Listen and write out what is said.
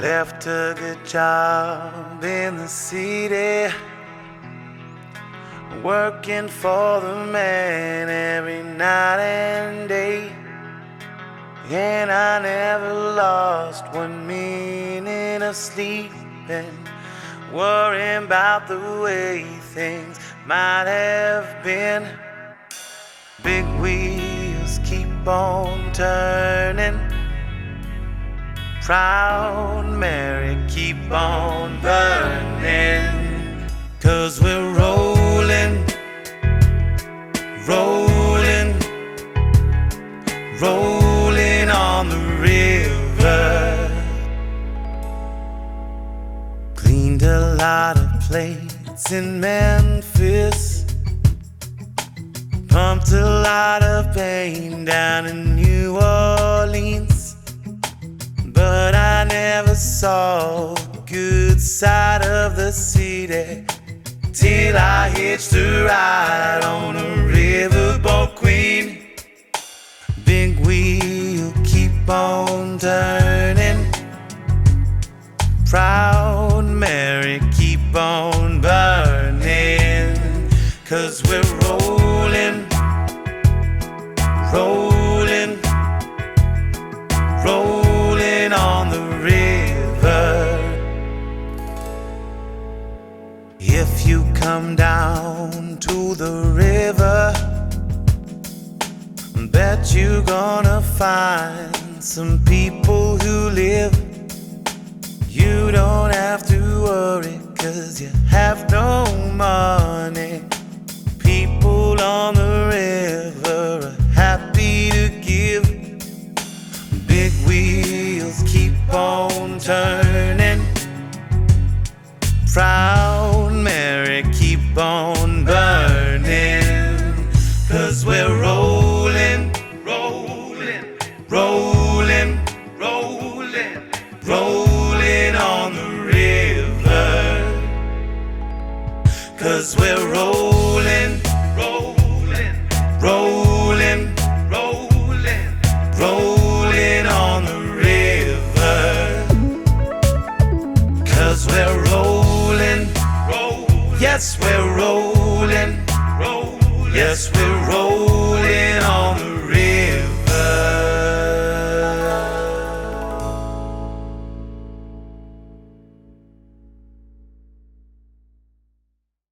Left a good job in the city, working for the man every night and day. And I never lost one minute of sleep and worrying about the way things might have been. Big wheels keep on turning. Proud Mary, keep on burning. Cause we're rolling, rolling, rolling on the river. Cleaned a lot of plates in Memphis. Pumped a lot of pain down in New saw the good side of the city till I hitched a ride on a riverboat queen. Big wheel keep on turning. Proud Mary keep on burning. Cause we're come down to the river, bet you're gonna find some people who live. You don't have to worry, cause you have no money. People on the river are happy to give. Big wheels keep on turning. Proud on burning. Cause we're rolling, rolling, rolling, rolling, rolling on the river. Cause we're rolling, Yes, we're rolling. Yes, we're rolling.